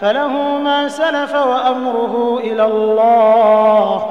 فله ما سلف وأمره إلى الله.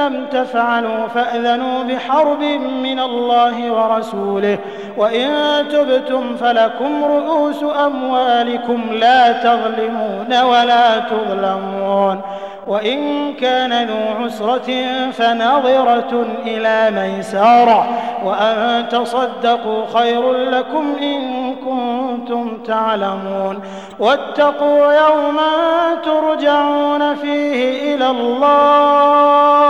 لم تفعلوا فأذنوا بحرب من الله ورسوله وإن تبتم فلكم رؤوس أموالكم لا تظلمون ولا تظلمون وإن كان ذو عسرة فنظرة إلى ميسارة وأن تصدقوا خير لكم إن كنتم تعلمون واتقوا يوما ترجعون فيه إلى الله